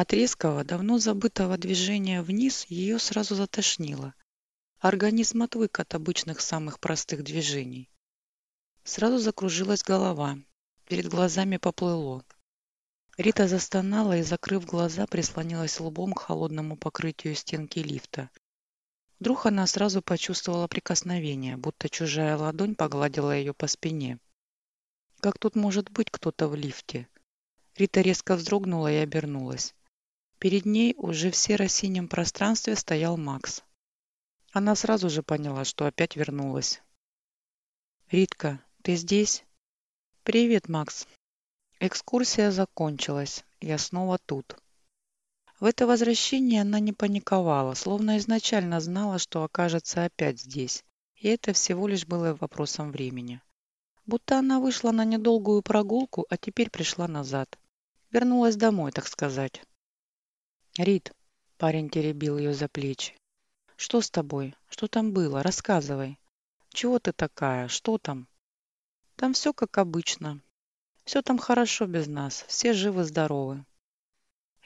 От резкого, давно забытого движения вниз ее сразу затошнило. Организм отвык от обычных самых простых движений. Сразу закружилась голова. Перед глазами поплыло. Рита застонала и, закрыв глаза, прислонилась лбом к холодному покрытию стенки лифта. Вдруг она сразу почувствовала прикосновение, будто чужая ладонь погладила ее по спине. Как тут может быть кто-то в лифте? Рита резко вздрогнула и обернулась. Перед ней уже в серо-синем пространстве стоял Макс. Она сразу же поняла, что опять вернулась. «Ритка, ты здесь?» «Привет, Макс». Экскурсия закончилась. Я снова тут. В это возвращение она не паниковала, словно изначально знала, что окажется опять здесь. И это всего лишь было вопросом времени. Будто она вышла на недолгую прогулку, а теперь пришла назад. Вернулась домой, так сказать. «Рит», — парень теребил ее за плечи, — «что с тобой? Что там было? Рассказывай. Чего ты такая? Что там?» «Там все как обычно. Все там хорошо без нас. Все живы-здоровы».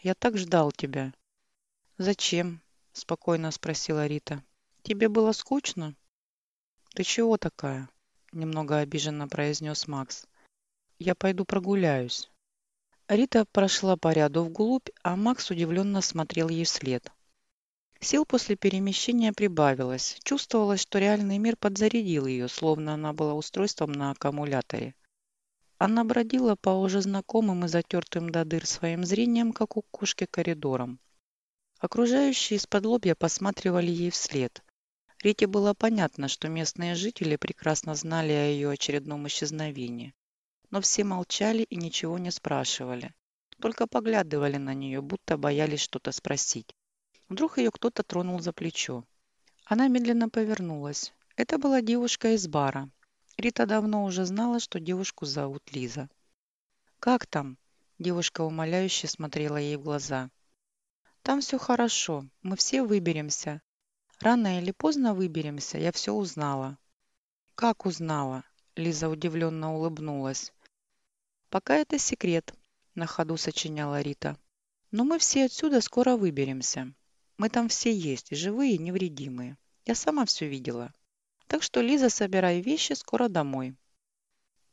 «Я так ждал тебя». «Зачем?» — спокойно спросила Рита. «Тебе было скучно?» «Ты чего такая?» — немного обиженно произнес Макс. «Я пойду прогуляюсь». Рита прошла по ряду вглубь, а Макс удивленно смотрел ей вслед. Сил после перемещения прибавилось. Чувствовалось, что реальный мир подзарядил ее, словно она была устройством на аккумуляторе. Она бродила по уже знакомым и затертым до дыр своим зрением, как у кошки, коридорам. Окружающие из-под лобья посматривали ей вслед. Рите было понятно, что местные жители прекрасно знали о ее очередном исчезновении но все молчали и ничего не спрашивали. Только поглядывали на нее, будто боялись что-то спросить. Вдруг ее кто-то тронул за плечо. Она медленно повернулась. Это была девушка из бара. Рита давно уже знала, что девушку зовут Лиза. «Как там?» Девушка умоляюще смотрела ей в глаза. «Там все хорошо. Мы все выберемся. Рано или поздно выберемся. Я все узнала». «Как узнала?» Лиза удивленно улыбнулась. «Пока это секрет», – на ходу сочиняла Рита. «Но мы все отсюда скоро выберемся. Мы там все есть, живые и невредимые. Я сама все видела. Так что, Лиза, собирай вещи, скоро домой».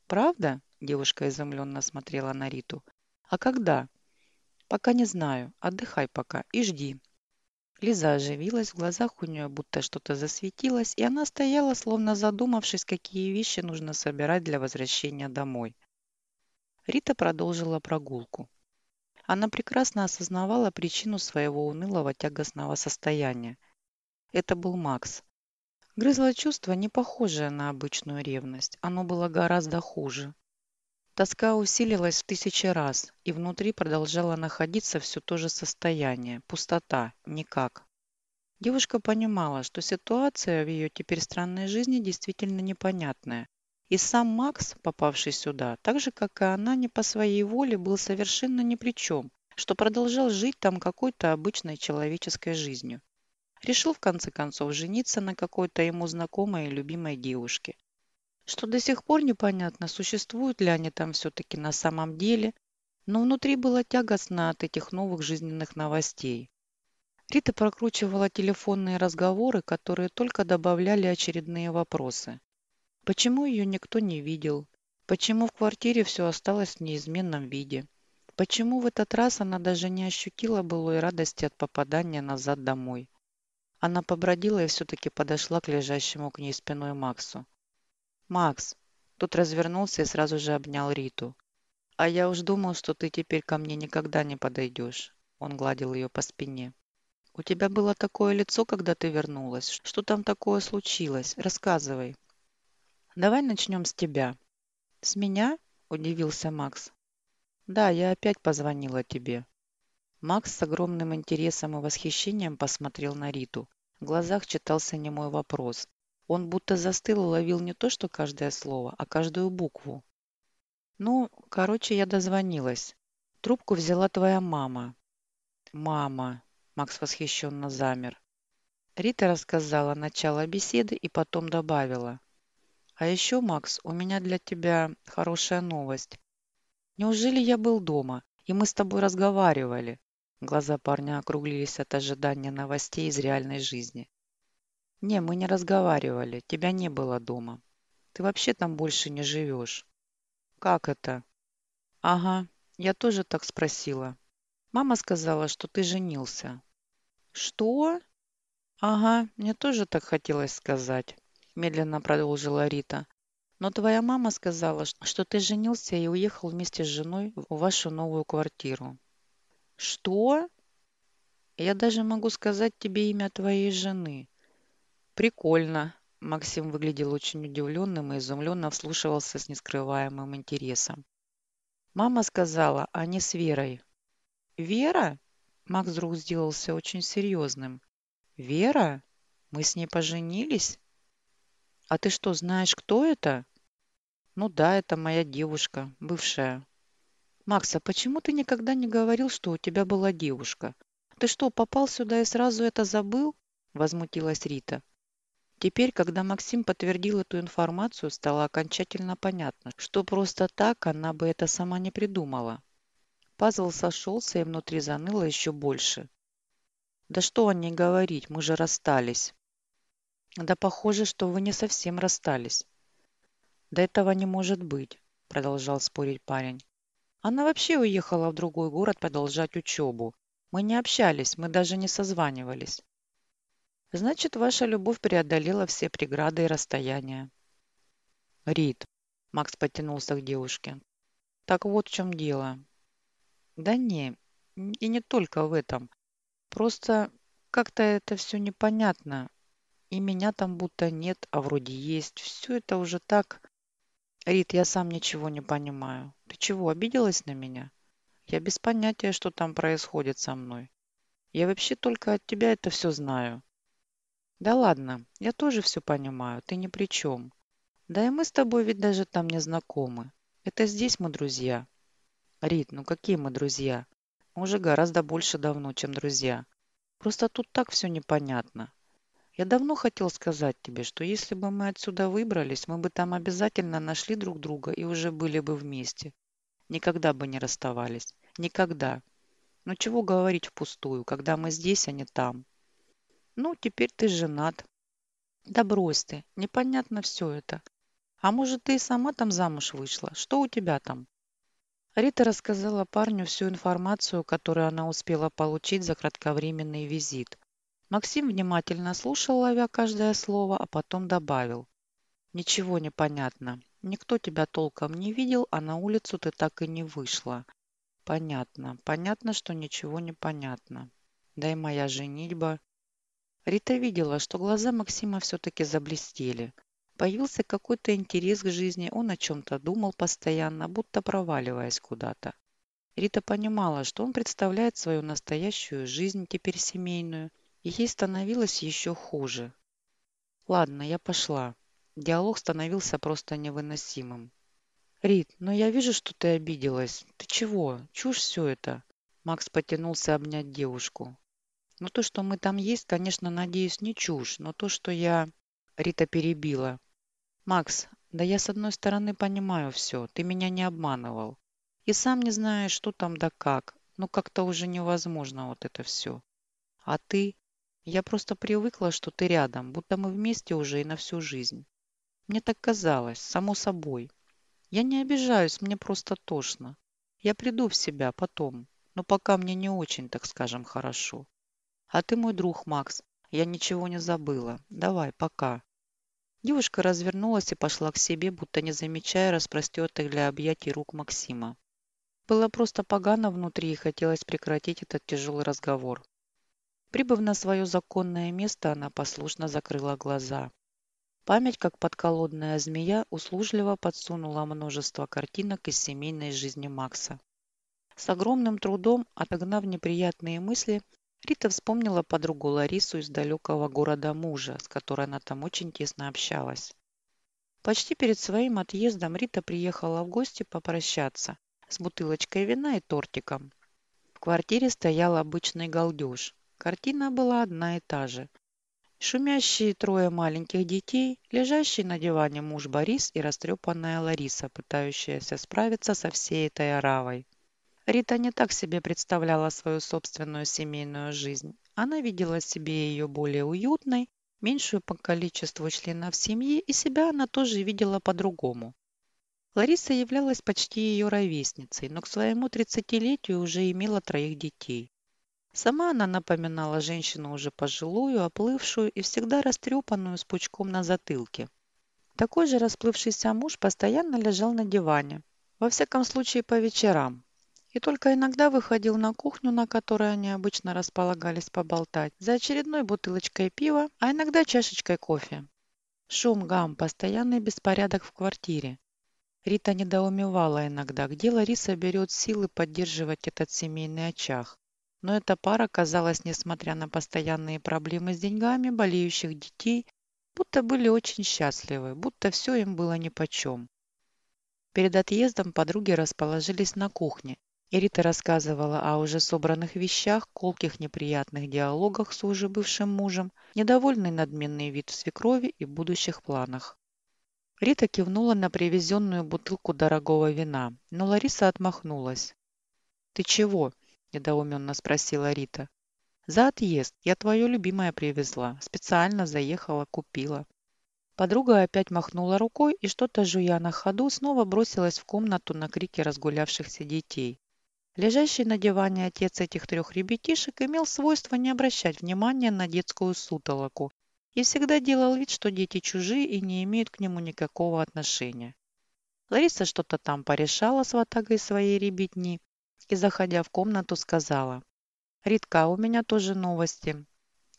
«Правда?» – девушка изумленно смотрела на Риту. «А когда?» «Пока не знаю. Отдыхай пока и жди». Лиза оживилась, в глазах у нее будто что-то засветилось, и она стояла, словно задумавшись, какие вещи нужно собирать для возвращения домой. Рита продолжила прогулку. Она прекрасно осознавала причину своего унылого тягостного состояния. Это был Макс. Грызло чувство, не похожее на обычную ревность. Оно было гораздо хуже. Тоска усилилась в тысячи раз, и внутри продолжало находиться все то же состояние. Пустота. Никак. Девушка понимала, что ситуация в ее теперь странной жизни действительно непонятная. И сам Макс, попавший сюда, так же, как и она, не по своей воле, был совершенно ни при чем, что продолжал жить там какой-то обычной человеческой жизнью. Решил, в конце концов, жениться на какой-то ему знакомой и любимой девушке. Что до сих пор непонятно, существуют ли они там все-таки на самом деле, но внутри было тягостно от этих новых жизненных новостей. Рита прокручивала телефонные разговоры, которые только добавляли очередные вопросы. Почему ее никто не видел? Почему в квартире все осталось в неизменном виде? Почему в этот раз она даже не ощутила былой радости от попадания назад домой? Она побродила и все-таки подошла к лежащему к ней спиной Максу. «Макс!» Тут развернулся и сразу же обнял Риту. «А я уж думал, что ты теперь ко мне никогда не подойдешь». Он гладил ее по спине. «У тебя было такое лицо, когда ты вернулась. Что там такое случилось? Рассказывай». Давай начнем с тебя. С меня? Удивился Макс. Да, я опять позвонила тебе. Макс с огромным интересом и восхищением посмотрел на Риту. В глазах читался немой вопрос. Он будто застыл и ловил не то, что каждое слово, а каждую букву. Ну, короче, я дозвонилась. Трубку взяла твоя мама. Мама. Макс восхищенно замер. Рита рассказала начало беседы и потом добавила. А еще, Макс, у меня для тебя хорошая новость. Неужели я был дома, и мы с тобой разговаривали? Глаза парня округлились от ожидания новостей из реальной жизни. «Не, мы не разговаривали. Тебя не было дома. Ты вообще там больше не живешь». «Как это?» «Ага, я тоже так спросила. Мама сказала, что ты женился». «Что?» «Ага, мне тоже так хотелось сказать», – медленно продолжила Рита. «Но твоя мама сказала, что ты женился и уехал вместе с женой в вашу новую квартиру». «Что?» «Я даже могу сказать тебе имя твоей жены. «Прикольно». Максим выглядел очень удивленным и изумленно вслушивался с нескрываемым интересом. «Мама сказала, а не с Верой». «Вера?» Макс вдруг сделался очень серьезным. «Вера? Мы с ней поженились?» «А ты что, знаешь, кто это?» «Ну да, это моя девушка, бывшая». «Макс, а почему ты никогда не говорил, что у тебя была девушка? Ты что, попал сюда и сразу это забыл?» Возмутилась Рита. Теперь, когда Максим подтвердил эту информацию, стало окончательно понятно, что просто так она бы это сама не придумала. Пазл сошелся и внутри заныло еще больше. «Да что о ней говорить, мы же расстались». «Да похоже, что вы не совсем расстались». «Да этого не может быть», – продолжал спорить парень. «Она вообще уехала в другой город продолжать учебу. Мы не общались, мы даже не созванивались. Значит, ваша любовь преодолела все преграды и расстояния. Рид. Макс потянулся к девушке. Так вот в чем дело. Да не, и не только в этом. Просто как-то это все непонятно. И меня там будто нет, а вроде есть. Все это уже так... Рит, я сам ничего не понимаю. Ты чего, обиделась на меня? Я без понятия, что там происходит со мной. Я вообще только от тебя это все знаю. Да ладно, я тоже все понимаю, ты ни при чем. Да и мы с тобой ведь даже там не знакомы. Это здесь мы друзья. Рит, ну какие мы друзья? Мы уже гораздо больше давно, чем друзья. Просто тут так все непонятно. Я давно хотел сказать тебе, что если бы мы отсюда выбрались, мы бы там обязательно нашли друг друга и уже были бы вместе. Никогда бы не расставались. Никогда. Но чего говорить впустую, когда мы здесь, а не там. Ну, теперь ты женат. Да брось ты, непонятно все это. А может, ты и сама там замуж вышла? Что у тебя там? Рита рассказала парню всю информацию, которую она успела получить за кратковременный визит. Максим внимательно слушал, ловя каждое слово, а потом добавил. «Ничего не понятно. Никто тебя толком не видел, а на улицу ты так и не вышла. Понятно. Понятно, что ничего не понятно. Да и моя женитьба. Рита видела, что глаза Максима все-таки заблестели. Появился какой-то интерес к жизни, он о чем-то думал постоянно, будто проваливаясь куда-то. Рита понимала, что он представляет свою настоящую жизнь, теперь семейную, ей становилось еще хуже. «Ладно, я пошла». Диалог становился просто невыносимым. «Рит, но я вижу, что ты обиделась. Ты чего? Чушь все это?» Макс потянулся обнять девушку. Но то, что мы там есть, конечно, надеюсь, не чушь. Но то, что я... Рита перебила. Макс, да я с одной стороны понимаю все. Ты меня не обманывал. И сам не знаешь, что там да как. Ну, как-то уже невозможно вот это все. А ты? Я просто привыкла, что ты рядом, будто мы вместе уже и на всю жизнь. Мне так казалось, само собой. Я не обижаюсь, мне просто тошно. Я приду в себя потом, но пока мне не очень, так скажем, хорошо. А ты мой друг, Макс. Я ничего не забыла. Давай, пока. Девушка развернулась и пошла к себе, будто не замечая распростертых для объятий рук Максима. Было просто погано внутри и хотелось прекратить этот тяжелый разговор. Прибыв на свое законное место, она послушно закрыла глаза. Память, как подколодная змея, услужливо подсунула множество картинок из семейной жизни Макса. С огромным трудом, отогнав неприятные мысли, Рита вспомнила подругу Ларису из далекого города мужа, с которой она там очень тесно общалась. Почти перед своим отъездом Рита приехала в гости попрощаться с бутылочкой вина и тортиком. В квартире стоял обычный галдеж. Картина была одна и та же. Шумящие трое маленьких детей, лежащий на диване муж Борис и растрепанная Лариса, пытающаяся справиться со всей этой оравой. Рита не так себе представляла свою собственную семейную жизнь. Она видела себе ее более уютной, меньшую по количеству членов семьи, и себя она тоже видела по-другому. Лариса являлась почти ее ровесницей, но к своему тридцатилетию уже имела троих детей. Сама она напоминала женщину уже пожилую, оплывшую и всегда растрепанную с пучком на затылке. Такой же расплывшийся муж постоянно лежал на диване, во всяком случае по вечерам, и только иногда выходил на кухню, на которой они обычно располагались поболтать, за очередной бутылочкой пива, а иногда чашечкой кофе. Шум, гам, постоянный беспорядок в квартире. Рита недоумевала иногда, где Лариса берет силы поддерживать этот семейный очаг. Но эта пара казалась, несмотря на постоянные проблемы с деньгами, болеющих детей, будто были очень счастливы, будто все им было нипочем. Перед отъездом подруги расположились на кухне, и Рита рассказывала о уже собранных вещах, колких неприятных диалогах с уже бывшим мужем, недовольный надменный вид свекрови и будущих планах. Рита кивнула на привезенную бутылку дорогого вина, но Лариса отмахнулась. «Ты чего?» – недоуменно спросила Рита. «За отъезд. Я твое любимое привезла. Специально заехала, купила». Подруга опять махнула рукой и, что-то жуя на ходу, снова бросилась в комнату на крики разгулявшихся детей. Лежащий на диване отец этих трех ребятишек имел свойство не обращать внимания на детскую сутолоку и всегда делал вид, что дети чужие и не имеют к нему никакого отношения. Лариса что-то там порешала с ватагой своей ребятни и, заходя в комнату, сказала. «Ритка, у меня тоже новости».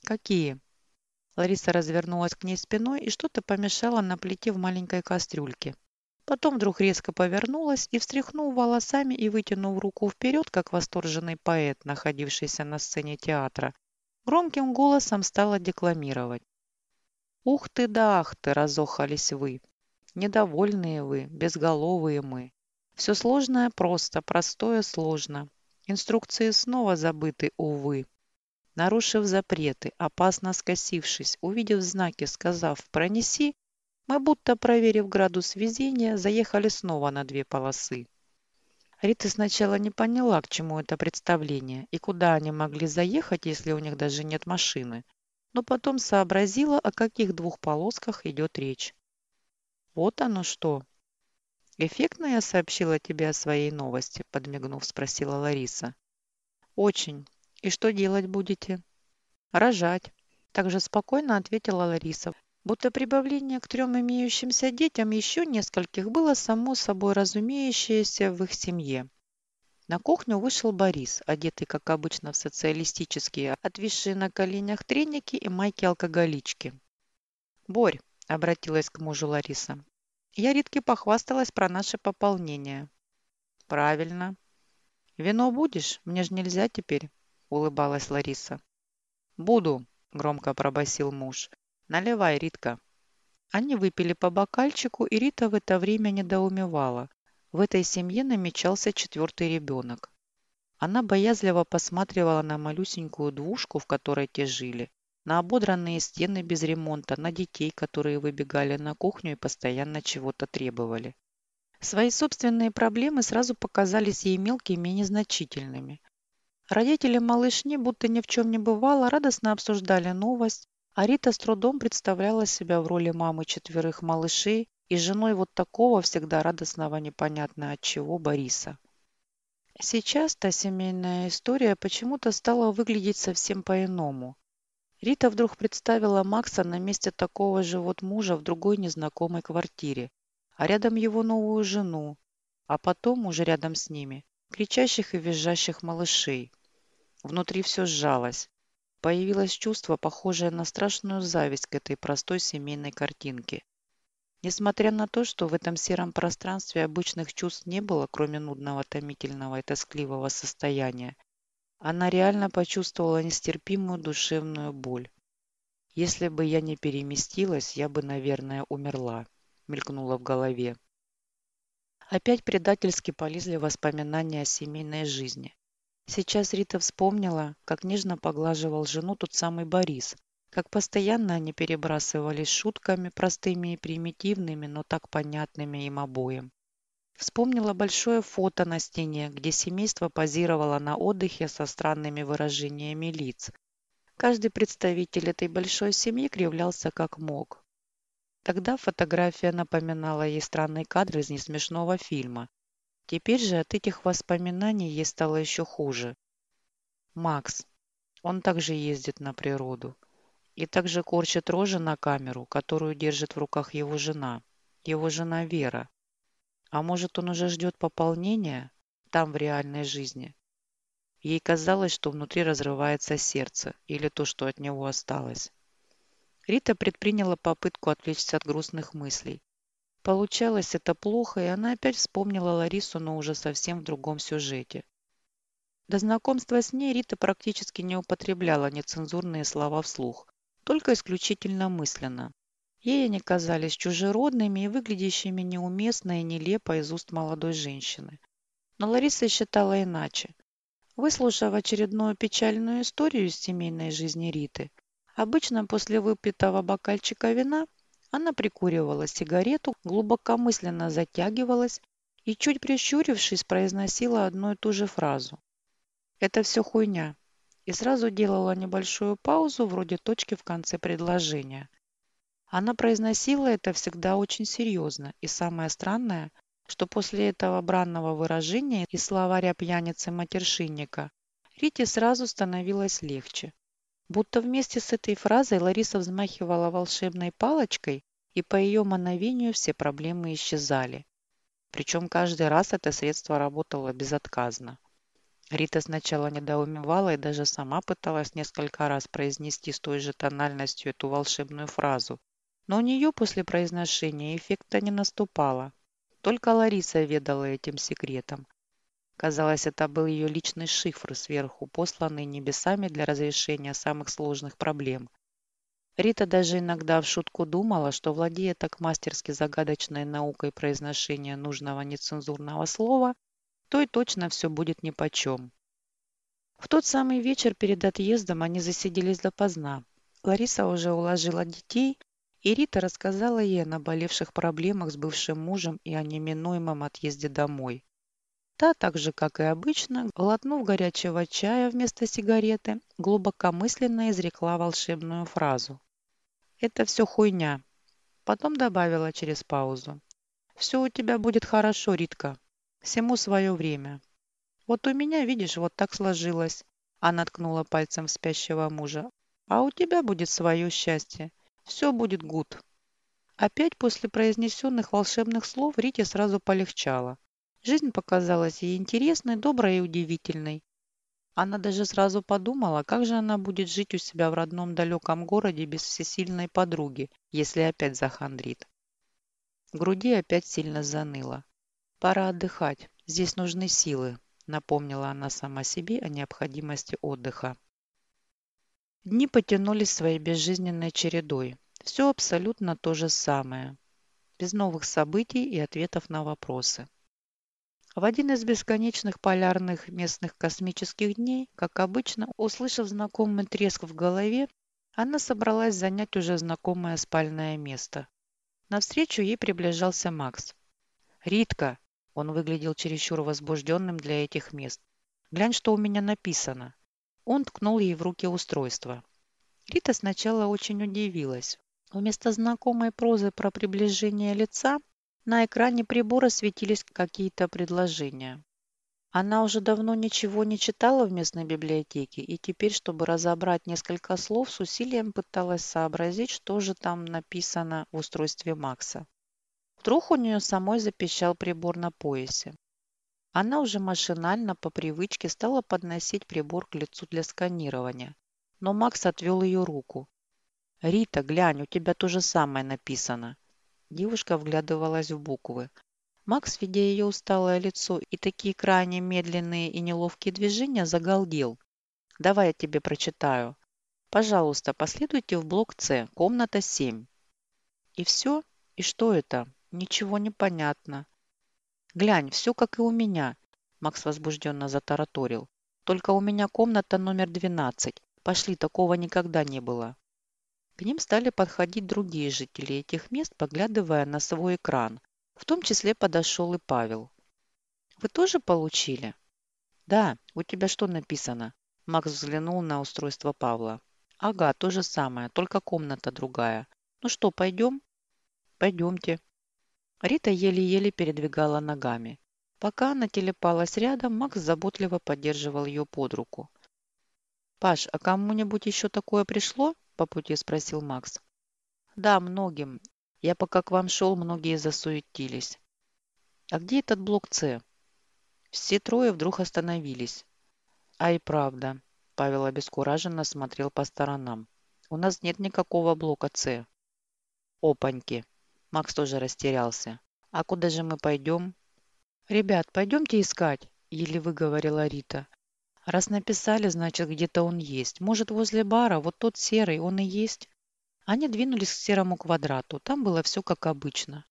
«Какие?» Лариса развернулась к ней спиной и что-то помешала на плите в маленькой кастрюльке. Потом вдруг резко повернулась и, встряхнув волосами и вытянув руку вперед, как восторженный поэт, находившийся на сцене театра, громким голосом стала декламировать. «Ух ты да ах ты!» – разохались вы. Недовольные вы, безголовые мы. Все сложное просто, простое сложно. Инструкции снова забыты, увы. Нарушив запреты, опасно скосившись, увидев знаки, сказав «пронеси», мы, будто проверив градус везения, заехали снова на две полосы. Рита сначала не поняла, к чему это представление и куда они могли заехать, если у них даже нет машины, но потом сообразила, о каких двух полосках идет речь. «Вот оно что!» «Эффектно я сообщила тебе о своей новости?» – подмигнув, спросила Лариса. «Очень. И что делать будете?» «Рожать», – также спокойно ответила Лариса, будто прибавление к трем имеющимся детям еще нескольких было само собой разумеющееся в их семье. На кухню вышел Борис, одетый, как обычно, в социалистические, отвисшие на коленях треники и майки-алкоголички. «Борь», — обратилась к мужу Лариса, — «я Ритке похвасталась про наше пополнение». «Правильно». «Вино будешь? Мне же нельзя теперь», — улыбалась Лариса. «Буду», — громко пробасил муж. Наливай, Ритка. Они выпили по бокальчику, и Рита в это время недоумевала. В этой семье намечался четвертый ребенок. Она боязливо посматривала на малюсенькую двушку, в которой те жили, на ободранные стены без ремонта, на детей, которые выбегали на кухню и постоянно чего-то требовали. Свои собственные проблемы сразу показались ей мелкими и незначительными. Родители малышни, будто ни в чем не бывало, радостно обсуждали новость, а Рита с трудом представляла себя в роли мамы четверых малышей и женой вот такого всегда радостного непонятно от чего Бориса. Сейчас та семейная история почему-то стала выглядеть совсем по-иному. Рита вдруг представила Макса на месте такого же вот мужа в другой незнакомой квартире, а рядом его новую жену, а потом уже рядом с ними, кричащих и визжащих малышей. Внутри все сжалось. Появилось чувство, похожее на страшную зависть к этой простой семейной картинке. Несмотря на то, что в этом сером пространстве обычных чувств не было, кроме нудного, томительного и тоскливого состояния, она реально почувствовала нестерпимую душевную боль. «Если бы я не переместилась, я бы, наверное, умерла», — мелькнула в голове. Опять предательски полезли воспоминания о семейной жизни. Сейчас Рита вспомнила, как нежно поглаживал жену тот самый Борис, как постоянно они перебрасывались шутками, простыми и примитивными, но так понятными им обоим. Вспомнила большое фото на стене, где семейство позировало на отдыхе со странными выражениями лиц. Каждый представитель этой большой семьи кривлялся как мог. Тогда фотография напоминала ей странный кадр из несмешного фильма. Теперь же от этих воспоминаний ей стало еще хуже. Макс. Он также ездит на природу. И также корчит рожи на камеру, которую держит в руках его жена. Его жена Вера. А может, он уже ждет пополнения там, в реальной жизни? Ей казалось, что внутри разрывается сердце или то, что от него осталось. Рита предприняла попытку отвлечься от грустных мыслей. Получалось это плохо, и она опять вспомнила Ларису, но уже совсем в другом сюжете. До знакомства с ней Рита практически не употребляла нецензурные слова вслух, только исключительно мысленно. Ей они казались чужеродными и выглядящими неуместно и нелепо из уст молодой женщины. Но Лариса считала иначе. Выслушав очередную печальную историю из семейной жизни Риты, обычно после выпитого бокальчика вина она прикуривала сигарету, глубокомысленно затягивалась и, чуть прищурившись, произносила одну и ту же фразу. «Это все хуйня», и сразу делала небольшую паузу вроде точки в конце предложения – она произносила это всегда очень серьезно, и самое странное, что после этого бранного выражения из словаря пьяницы-матершинника Рите сразу становилось легче. Будто вместе с этой фразой Лариса взмахивала волшебной палочкой, и по ее мановению все проблемы исчезали. Причем каждый раз это средство работало безотказно. Рита сначала недоумевала и даже сама пыталась несколько раз произнести с той же тональностью эту волшебную фразу, но у нее после произношения эффекта не наступало. Только Лариса ведала этим секретом. Казалось, это был ее личный шифр сверху, посланный небесами для разрешения самых сложных проблем. Рита даже иногда в шутку думала, что, владея так мастерски загадочной наукой произношения нужного нецензурного слова, то и точно все будет нипочем. В тот самый вечер перед отъездом они засиделись допоздна. Лариса уже уложила детей, и Рита рассказала ей о наболевших проблемах с бывшим мужем и о неминуемом отъезде домой. Та, так же, как и обычно, глотнув горячего чая вместо сигареты, глубокомысленно изрекла волшебную фразу. «Это все хуйня». Потом добавила через паузу. «Все у тебя будет хорошо, Ритка. Всему свое время. Вот у меня, видишь, вот так сложилось». Она ткнула пальцем в спящего мужа. «А у тебя будет свое счастье. Все будет гуд. Опять после произнесенных волшебных слов Рите сразу полегчало. Жизнь показалась ей интересной, доброй и удивительной. Она даже сразу подумала, как же она будет жить у себя в родном далеком городе без всесильной подруги, если опять захандрит. Груди опять сильно заныло. «Пора отдыхать. Здесь нужны силы», — напомнила она сама себе о необходимости отдыха. Дни потянулись своей безжизненной чередой. Все абсолютно то же самое. Без новых событий и ответов на вопросы. В один из бесконечных полярных местных космических дней, как обычно, услышав знакомый треск в голове, она собралась занять уже знакомое спальное место. Навстречу ей приближался Макс. «Ритка!» Он выглядел чересчур возбужденным для этих мест. «Глянь, что у меня написано!» Он ткнул ей в руки устройство. Рита сначала очень удивилась. Вместо знакомой прозы про приближение лица на экране прибора светились какие-то предложения. Она уже давно ничего не читала в местной библиотеке, и теперь, чтобы разобрать несколько слов, с усилием пыталась сообразить, что же там написано в устройстве Макса. Вдруг у нее самой запищал прибор на поясе. Она уже машинально по привычке стала подносить прибор к лицу для сканирования. Но Макс отвел ее руку. «Рита, глянь, у тебя то же самое написано». Девушка вглядывалась в буквы. Макс, видя ее усталое лицо и такие крайне медленные и неловкие движения, загалдел. «Давай я тебе прочитаю. Пожалуйста, последуйте в блок С, комната 7». «И все? И что это? Ничего не понятно. «Глянь, все как и у меня», – Макс возбужденно затараторил. «Только у меня комната номер 12. Пошли, такого никогда не было». К ним стали подходить другие жители этих мест, поглядывая на свой экран. В том числе подошел и Павел. Вы тоже получили? Да, у тебя что написано? Макс взглянул на устройство Павла. Ага, то же самое, только комната другая. Ну что, пойдем? Пойдемте. Рита еле-еле передвигала ногами. Пока она телепалась рядом, Макс заботливо поддерживал ее под руку. «Паш, а кому-нибудь еще такое пришло?» – по пути спросил Макс. «Да, многим. Я пока к вам шел, многие засуетились. А где этот блок С?» Все трое вдруг остановились. А и правда, Павел обескураженно смотрел по сторонам. У нас нет никакого блока С. Опаньки. Макс тоже растерялся. А куда же мы пойдем? Ребят, пойдемте искать, еле выговорила Рита. Раз написали, значит, где-то он есть. Может, возле бара, вот тот серый, он и есть. Они двинулись к серому квадрату. Там было все как обычно.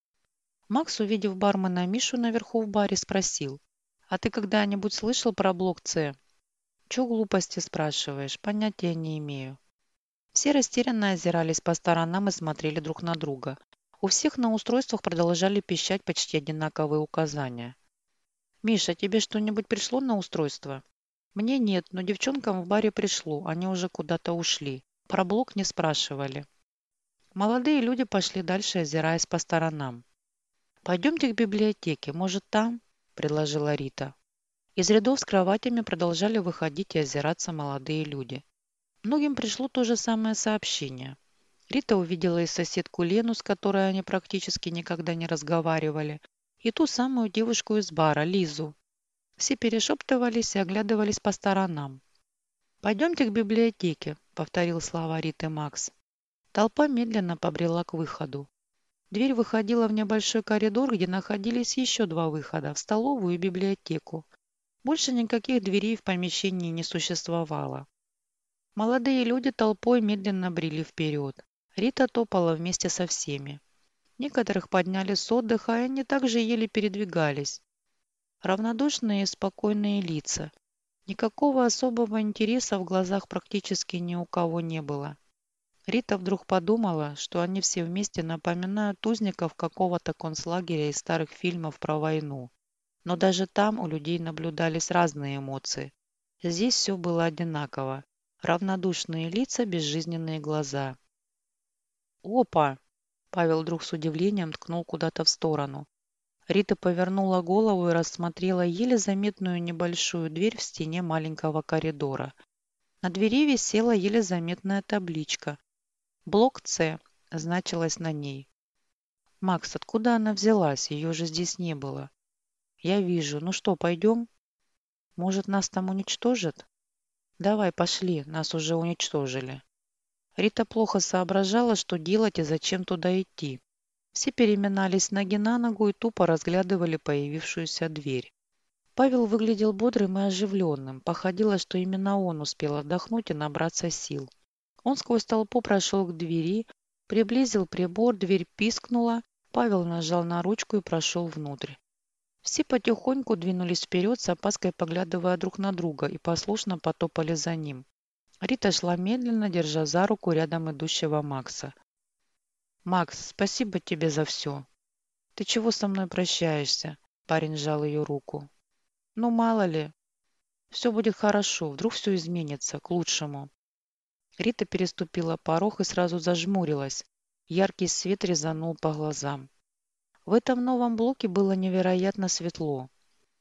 Макс, увидев бармена Мишу наверху в баре, спросил. А ты когда-нибудь слышал про блок С? Чё глупости спрашиваешь? Понятия не имею. Все растерянно озирались по сторонам и смотрели друг на друга. У всех на устройствах продолжали пищать почти одинаковые указания. «Миша, тебе что-нибудь пришло на устройство?» «Мне нет, но девчонкам в баре пришло. Они уже куда-то ушли. Про блок не спрашивали». Молодые люди пошли дальше, озираясь по сторонам. «Пойдемте к библиотеке. Может, там?» предложила Рита. Из рядов с кроватями продолжали выходить и озираться молодые люди. Многим пришло то же самое сообщение. Рита увидела и соседку Лену, с которой они практически никогда не разговаривали, и ту самую девушку из бара, Лизу. Все перешептывались и оглядывались по сторонам. «Пойдемте к библиотеке», — повторил слова Риты Макс. Толпа медленно побрела к выходу. Дверь выходила в небольшой коридор, где находились еще два выхода – в столовую и библиотеку. Больше никаких дверей в помещении не существовало. Молодые люди толпой медленно брели вперед. Рита топала вместе со всеми. Некоторых подняли с отдыха, и они также еле передвигались. Равнодушные и спокойные лица. Никакого особого интереса в глазах практически ни у кого не было. Рита вдруг подумала, что они все вместе напоминают узников какого-то концлагеря из старых фильмов про войну. Но даже там у людей наблюдались разные эмоции. Здесь все было одинаково. Равнодушные лица, безжизненные глаза. «Опа!» Павел вдруг с удивлением ткнул куда-то в сторону. Рита повернула голову и рассмотрела еле заметную небольшую дверь в стене маленького коридора. На двери висела еле заметная табличка Блок С значилось на ней. Макс, откуда она взялась? Ее же здесь не было. Я вижу. Ну что, пойдем? Может, нас там уничтожат? Давай, пошли. Нас уже уничтожили. Рита плохо соображала, что делать и зачем туда идти. Все переминались ноги на ногу и тупо разглядывали появившуюся дверь. Павел выглядел бодрым и оживленным. Походило, что именно он успел отдохнуть и набраться сил. Он сквозь толпу прошел к двери, приблизил прибор, дверь пискнула, Павел нажал на ручку и прошел внутрь. Все потихоньку двинулись вперед, с опаской поглядывая друг на друга, и послушно потопали за ним. Рита шла медленно, держа за руку рядом идущего Макса. «Макс, спасибо тебе за все. Ты чего со мной прощаешься?» Парень сжал ее руку. «Ну, мало ли. Все будет хорошо, вдруг все изменится, к лучшему. Рита переступила порог и сразу зажмурилась. Яркий свет резанул по глазам. В этом новом блоке было невероятно светло.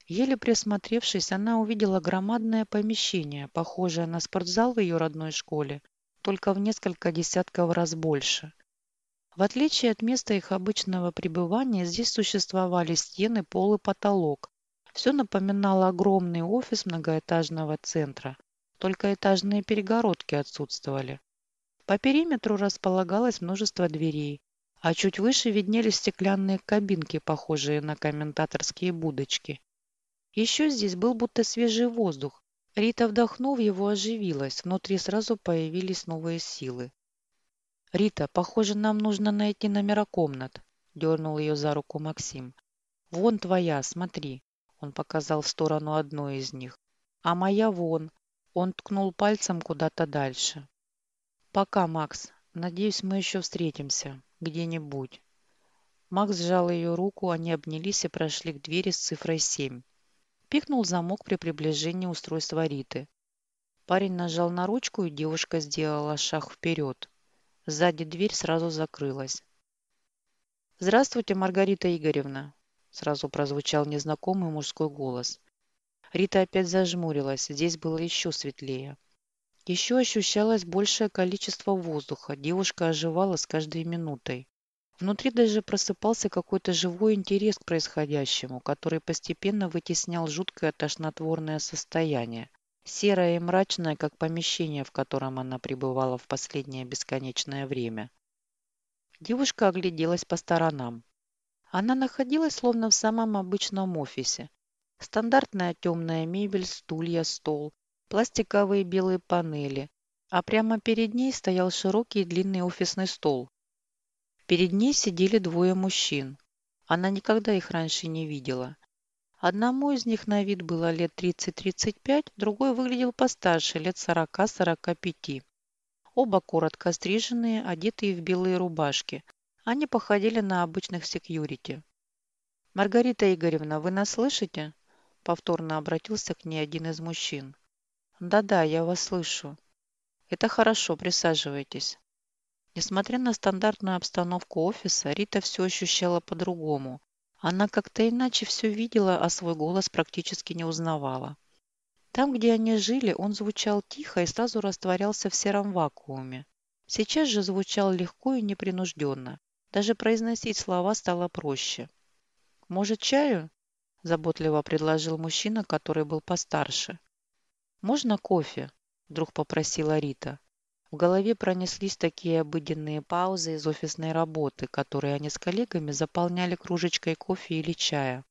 Еле присмотревшись, она увидела громадное помещение, похожее на спортзал в ее родной школе, только в несколько десятков раз больше. В отличие от места их обычного пребывания, здесь существовали стены, пол и потолок. Все напоминало огромный офис многоэтажного центра. Только этажные перегородки отсутствовали. По периметру располагалось множество дверей, а чуть выше виднелись стеклянные кабинки, похожие на комментаторские будочки. Еще здесь был будто свежий воздух. Рита, вдохнув его, оживилась. Внутри сразу появились новые силы. «Рита, похоже, нам нужно найти номера комнат», – дернул ее за руку Максим. «Вон твоя, смотри», – он показал в сторону одной из них. «А моя вон, он ткнул пальцем куда-то дальше. «Пока, Макс. Надеюсь, мы еще встретимся. Где-нибудь». Макс сжал ее руку, они обнялись и прошли к двери с цифрой 7. Пикнул замок при приближении устройства Риты. Парень нажал на ручку, и девушка сделала шаг вперед. Сзади дверь сразу закрылась. «Здравствуйте, Маргарита Игоревна!» Сразу прозвучал незнакомый мужской голос. Рита опять зажмурилась, здесь было еще светлее. Еще ощущалось большее количество воздуха, девушка оживала с каждой минутой. Внутри даже просыпался какой-то живой интерес к происходящему, который постепенно вытеснял жуткое тошнотворное состояние, серое и мрачное, как помещение, в котором она пребывала в последнее бесконечное время. Девушка огляделась по сторонам. Она находилась словно в самом обычном офисе. Стандартная темная мебель, стулья, стол, пластиковые белые панели, а прямо перед ней стоял широкий длинный офисный стол. Перед ней сидели двое мужчин. Она никогда их раньше не видела. Одному из них на вид было лет 30-35, другой выглядел постарше, лет 40-45. Оба коротко стриженные, одетые в белые рубашки. Они походили на обычных секьюрити. «Маргарита Игоревна, вы нас слышите?» Повторно обратился к ней один из мужчин. «Да-да, я вас слышу». «Это хорошо, присаживайтесь». Несмотря на стандартную обстановку офиса, Рита все ощущала по-другому. Она как-то иначе все видела, а свой голос практически не узнавала. Там, где они жили, он звучал тихо и сразу растворялся в сером вакууме. Сейчас же звучал легко и непринужденно. Даже произносить слова стало проще. «Может, чаю?» – заботливо предложил мужчина, который был постарше. «Можно кофе?» – вдруг попросила Рита. В голове пронеслись такие обыденные паузы из офисной работы, которые они с коллегами заполняли кружечкой кофе или чая.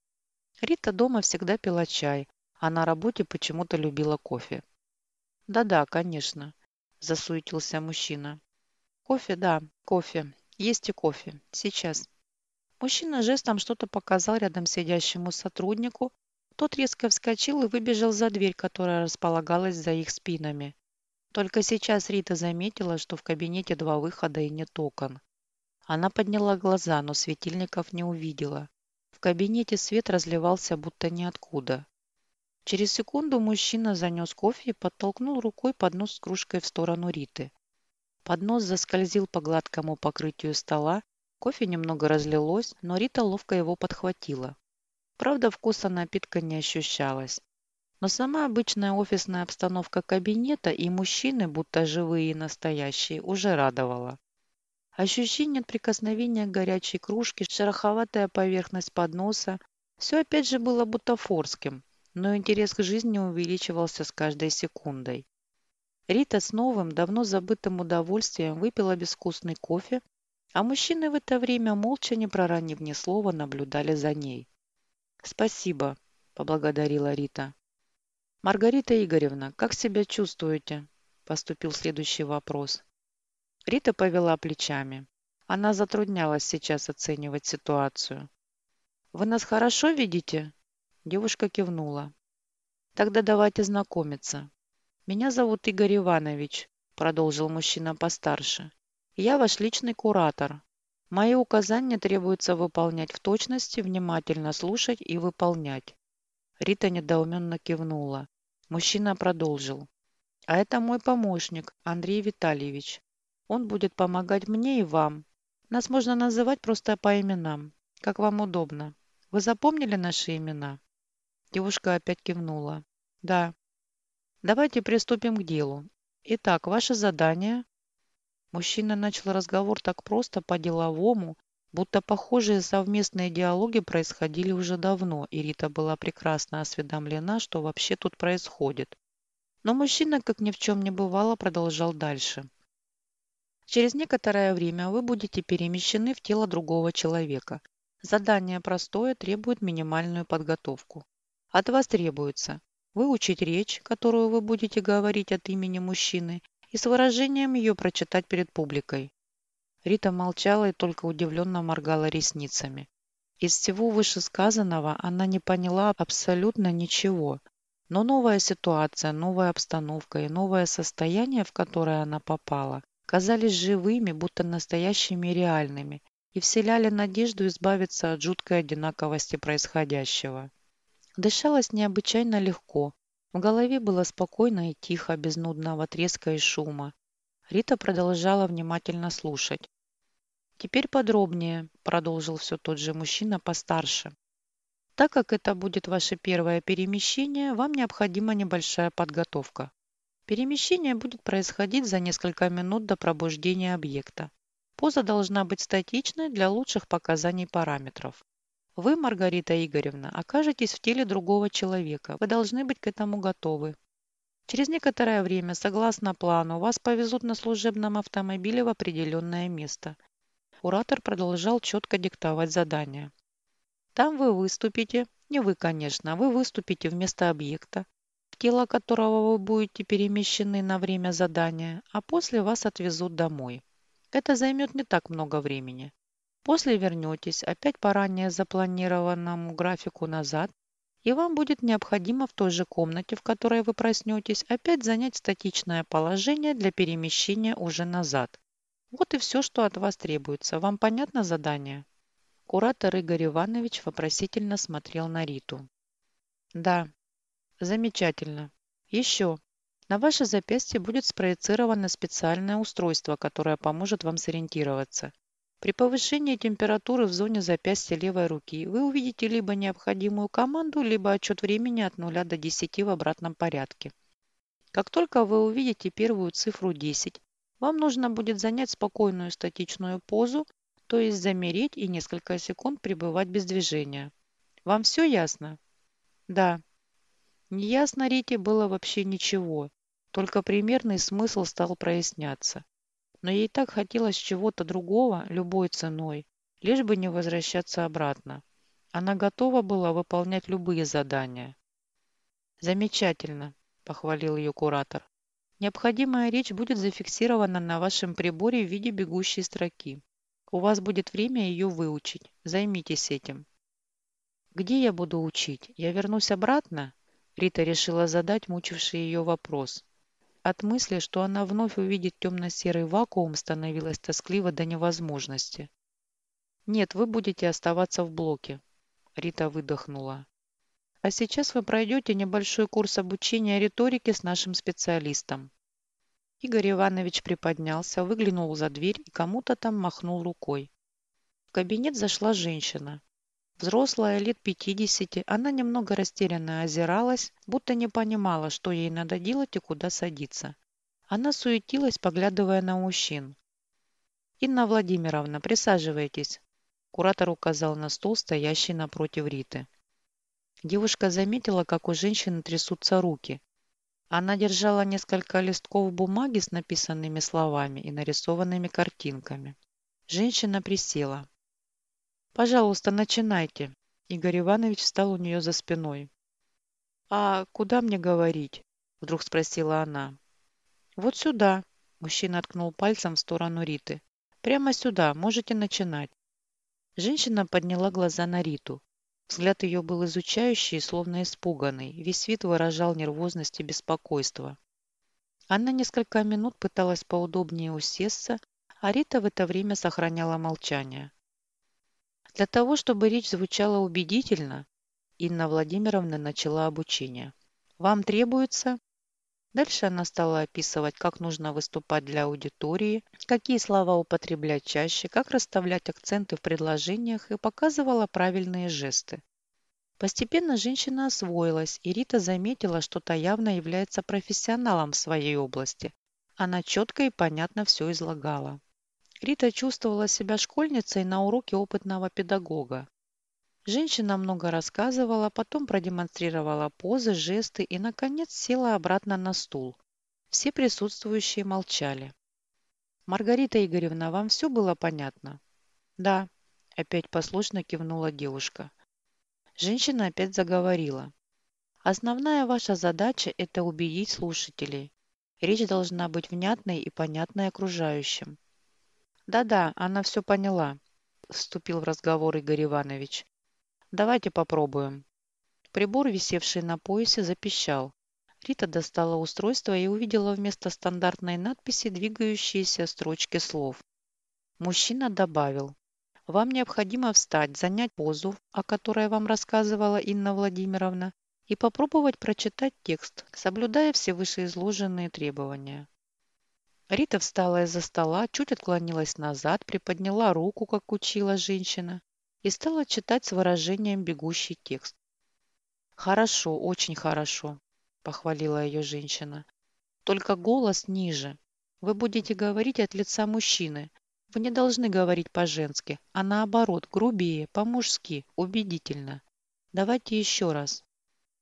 Рита дома всегда пила чай, а на работе почему-то любила кофе. «Да-да, конечно», – засуетился мужчина. «Кофе, да, кофе. Есть и кофе. Сейчас». Мужчина жестом что-то показал рядом сидящему сотруднику, тот резко вскочил и выбежал за дверь, которая располагалась за их спинами. Только сейчас Рита заметила, что в кабинете два выхода и нет окон. Она подняла глаза, но светильников не увидела. В кабинете свет разливался будто ниоткуда. Через секунду мужчина занес кофе и подтолкнул рукой поднос с кружкой в сторону Риты. Поднос заскользил по гладкому покрытию стола, кофе немного разлилось, но Рита ловко его подхватила. Правда, вкуса напитка не ощущалось. Но сама обычная офисная обстановка кабинета и мужчины, будто живые и настоящие, уже радовала. Ощущение от прикосновения горячей кружки, шероховатая поверхность подноса – все опять же было бутафорским, но интерес к жизни увеличивался с каждой секундой. Рита с новым, давно забытым удовольствием выпила безвкусный кофе, а мужчины в это время, молча не проронив ни слова, наблюдали за ней. «Спасибо», – поблагодарила Рита. «Маргарита Игоревна, как себя чувствуете?» – поступил следующий вопрос. Рита повела плечами. Она затруднялась сейчас оценивать ситуацию. «Вы нас хорошо видите?» Девушка кивнула. «Тогда давайте знакомиться. Меня зовут Игорь Иванович», – продолжил мужчина постарше. «Я ваш личный куратор. Мои указания требуется выполнять в точности, внимательно слушать и выполнять». Рита недоуменно кивнула. Мужчина продолжил. А это мой помощник, Андрей Витальевич. Он будет помогать мне и вам. Нас можно называть просто по именам, как вам удобно. Вы запомнили наши имена?» Девушка опять кивнула. «Да». «Давайте приступим к делу. Итак, ваше задание...» Мужчина начал разговор так просто, по-деловому, будто похожие совместные диалоги происходили уже давно, и Рита была прекрасно осведомлена, что вообще тут происходит. Но мужчина, как ни в чем не бывало, продолжал дальше. Через некоторое время вы будете перемещены в тело другого человека. Задание простое, требует минимальную подготовку. От вас требуется выучить речь, которую вы будете говорить от имени мужчины, и с выражением ее прочитать перед публикой. Рита молчала и только удивленно моргала ресницами. Из всего вышесказанного она не поняла абсолютно ничего. Но новая ситуация, новая обстановка и новое состояние, в которое она попала, казались живыми, будто настоящими реальными, и вселяли надежду избавиться от жуткой одинаковости происходящего. Дышалось необычайно легко. В голове было спокойно и тихо, без нудного треска и шума. Рита продолжала внимательно слушать. «Теперь подробнее», – продолжил все тот же мужчина постарше. «Так как это будет ваше первое перемещение, вам необходима небольшая подготовка. Перемещение будет происходить за несколько минут до пробуждения объекта. Поза должна быть статичной для лучших показаний параметров. Вы, Маргарита Игоревна, окажетесь в теле другого человека. Вы должны быть к этому готовы. Через некоторое время, согласно плану, вас повезут на служебном автомобиле в определенное место. Куратор продолжал четко диктовать задание. Там вы выступите, не вы, конечно, вы выступите вместо объекта, в тело которого вы будете перемещены на время задания, а после вас отвезут домой. Это займет не так много времени. После вернетесь опять по ранее запланированному графику назад, и вам будет необходимо в той же комнате, в которой вы проснетесь, опять занять статичное положение для перемещения уже назад. Вот и все, что от вас требуется. Вам понятно задание? Куратор Игорь Иванович вопросительно смотрел на Риту. Да, замечательно. Еще. На ваше запястье будет спроецировано специальное устройство, которое поможет вам сориентироваться. При повышении температуры в зоне запястья левой руки вы увидите либо необходимую команду, либо отчет времени от 0 до 10 в обратном порядке. Как только вы увидите первую цифру 10, вам нужно будет занять спокойную статичную позу, то есть замереть и несколько секунд пребывать без движения. Вам все ясно? Да. Неясно Рите было вообще ничего, только примерный смысл стал проясняться но ей так хотелось чего-то другого любой ценой, лишь бы не возвращаться обратно. Она готова была выполнять любые задания. «Замечательно», – похвалил ее куратор. «Необходимая речь будет зафиксирована на вашем приборе в виде бегущей строки. У вас будет время ее выучить. Займитесь этим». «Где я буду учить? Я вернусь обратно?» Рита решила задать мучивший ее вопрос. От мысли, что она вновь увидит темно-серый вакуум, становилось тоскливо до невозможности. «Нет, вы будете оставаться в блоке», — Рита выдохнула. «А сейчас вы пройдете небольшой курс обучения риторике с нашим специалистом». Игорь Иванович приподнялся, выглянул за дверь и кому-то там махнул рукой. В кабинет зашла женщина. Взрослая, лет пятидесяти, она немного растерянно озиралась, будто не понимала, что ей надо делать и куда садиться. Она суетилась, поглядывая на мужчин. «Инна Владимировна, присаживайтесь», – куратор указал на стол, стоящий напротив Риты. Девушка заметила, как у женщины трясутся руки. Она держала несколько листков бумаги с написанными словами и нарисованными картинками. Женщина присела. «Пожалуйста, начинайте». Игорь Иванович встал у нее за спиной. «А куда мне говорить?» – вдруг спросила она. «Вот сюда», – мужчина ткнул пальцем в сторону Риты. «Прямо сюда, можете начинать». Женщина подняла глаза на Риту. Взгляд ее был изучающий, словно испуганный. Весь вид выражал нервозность и беспокойство. Она несколько минут пыталась поудобнее усесться, а Рита в это время сохраняла молчание. Для того, чтобы речь звучала убедительно, Инна Владимировна начала обучение. Вам требуется... Дальше она стала описывать, как нужно выступать для аудитории, какие слова употреблять чаще, как расставлять акценты в предложениях и показывала правильные жесты. Постепенно женщина освоилась, и Рита заметила, что та явно является профессионалом в своей области. Она четко и понятно все излагала. Рита чувствовала себя школьницей на уроке опытного педагога. Женщина много рассказывала, потом продемонстрировала позы, жесты и, наконец, села обратно на стул. Все присутствующие молчали. «Маргарита Игоревна, вам все было понятно?» «Да», – опять послушно кивнула девушка. Женщина опять заговорила. «Основная ваша задача – это убедить слушателей. Речь должна быть внятной и понятной окружающим. «Да-да, она все поняла», – вступил в разговор Игорь Иванович. «Давайте попробуем». Прибор, висевший на поясе, запищал. Рита достала устройство и увидела вместо стандартной надписи двигающиеся строчки слов. Мужчина добавил. Вам необходимо встать, занять позу, о которой вам рассказывала Инна Владимировна, и попробовать прочитать текст, соблюдая все вышеизложенные требования. Рита встала из-за стола, чуть отклонилась назад, приподняла руку, как учила женщина, и стала читать с выражением бегущий текст. «Хорошо, очень хорошо», – похвалила ее женщина. «Только голос ниже. Вы будете говорить от лица мужчины. Вы не должны говорить по-женски, а наоборот, грубее, по-мужски, убедительно. Давайте еще раз.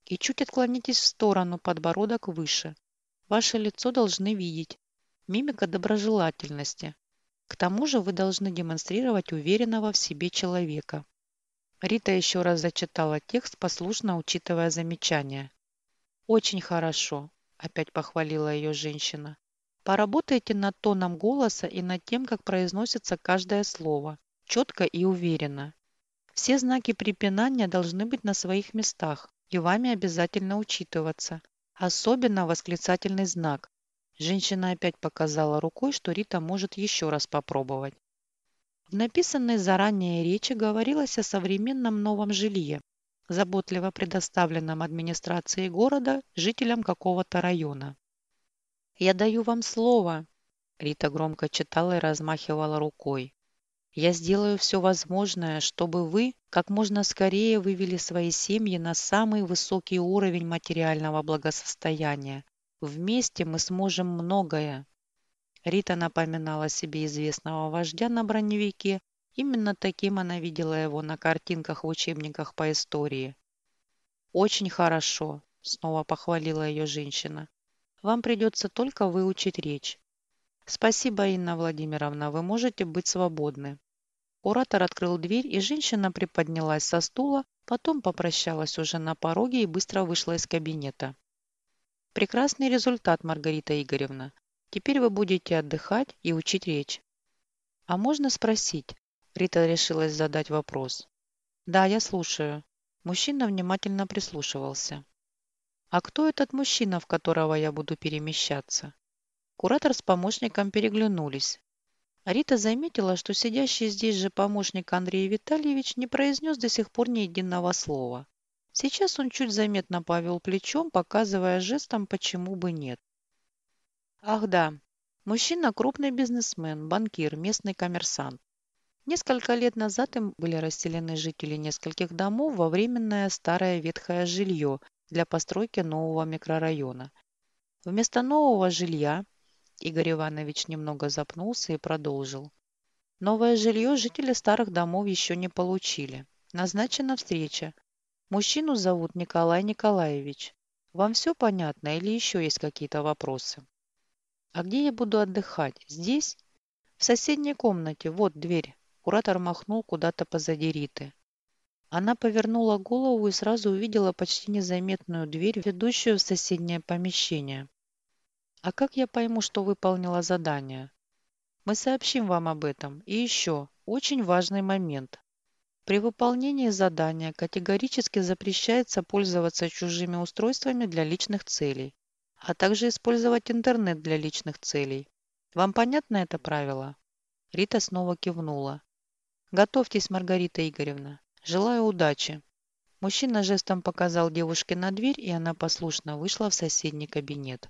И чуть отклонитесь в сторону, подбородок выше. Ваше лицо должны видеть. Мимика доброжелательности. К тому же вы должны демонстрировать уверенного в себе человека. Рита еще раз зачитала текст, послушно учитывая замечания. «Очень хорошо», – опять похвалила ее женщина. «Поработайте над тоном голоса и над тем, как произносится каждое слово, четко и уверенно. Все знаки препинания должны быть на своих местах и вами обязательно учитываться. Особенно восклицательный знак, Женщина опять показала рукой, что Рита может еще раз попробовать. В написанной заранее речи говорилось о современном новом жилье, заботливо предоставленном администрацией города жителям какого-то района. «Я даю вам слово», – Рита громко читала и размахивала рукой. «Я сделаю все возможное, чтобы вы как можно скорее вывели свои семьи на самый высокий уровень материального благосостояния, Вместе мы сможем многое. Рита напоминала себе известного вождя на броневике. Именно таким она видела его на картинках в учебниках по истории. «Очень хорошо», – снова похвалила ее женщина. «Вам придется только выучить речь». «Спасибо, Инна Владимировна, вы можете быть свободны». Оратор открыл дверь, и женщина приподнялась со стула, потом попрощалась уже на пороге и быстро вышла из кабинета. Прекрасный результат, Маргарита Игоревна. Теперь вы будете отдыхать и учить речь. А можно спросить? Рита решилась задать вопрос. Да, я слушаю. Мужчина внимательно прислушивался. А кто этот мужчина, в которого я буду перемещаться? Куратор с помощником переглянулись. Рита заметила, что сидящий здесь же помощник Андрей Витальевич не произнес до сих пор ни единого слова. Сейчас он чуть заметно повел плечом, показывая жестом, почему бы нет. Ах да, мужчина крупный бизнесмен, банкир, местный коммерсант. Несколько лет назад им были расселены жители нескольких домов во временное старое ветхое жилье для постройки нового микрорайона. Вместо нового жилья Игорь Иванович немного запнулся и продолжил. Новое жилье жители старых домов еще не получили. Назначена встреча. Мужчину зовут Николай Николаевич. Вам все понятно или еще есть какие-то вопросы? А где я буду отдыхать? Здесь? В соседней комнате. Вот дверь. Куратор махнул куда-то позади Риты. Она повернула голову и сразу увидела почти незаметную дверь, ведущую в соседнее помещение. А как я пойму, что выполнила задание? Мы сообщим вам об этом. И еще, очень важный момент. При выполнении задания категорически запрещается пользоваться чужими устройствами для личных целей, а также использовать интернет для личных целей. Вам понятно это правило? Рита снова кивнула. Готовьтесь, Маргарита Игоревна. Желаю удачи. Мужчина жестом показал девушке на дверь, и она послушно вышла в соседний кабинет.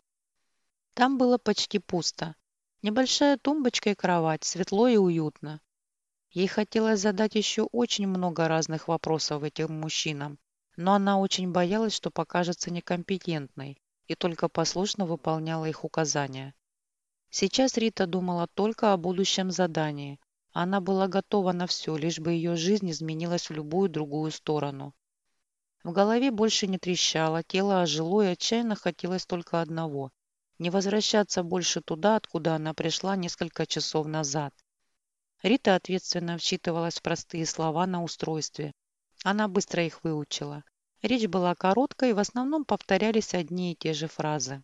Там было почти пусто. Небольшая тумбочка и кровать, светло и уютно. Ей хотелось задать еще очень много разных вопросов этим мужчинам, но она очень боялась, что покажется некомпетентной и только послушно выполняла их указания. Сейчас Рита думала только о будущем задании. Она была готова на все, лишь бы ее жизнь изменилась в любую другую сторону. В голове больше не трещало, тело ожило и отчаянно хотелось только одного – не возвращаться больше туда, откуда она пришла несколько часов назад. Рита ответственно вчитывалась в простые слова на устройстве. Она быстро их выучила. Речь была короткой, в основном повторялись одни и те же фразы.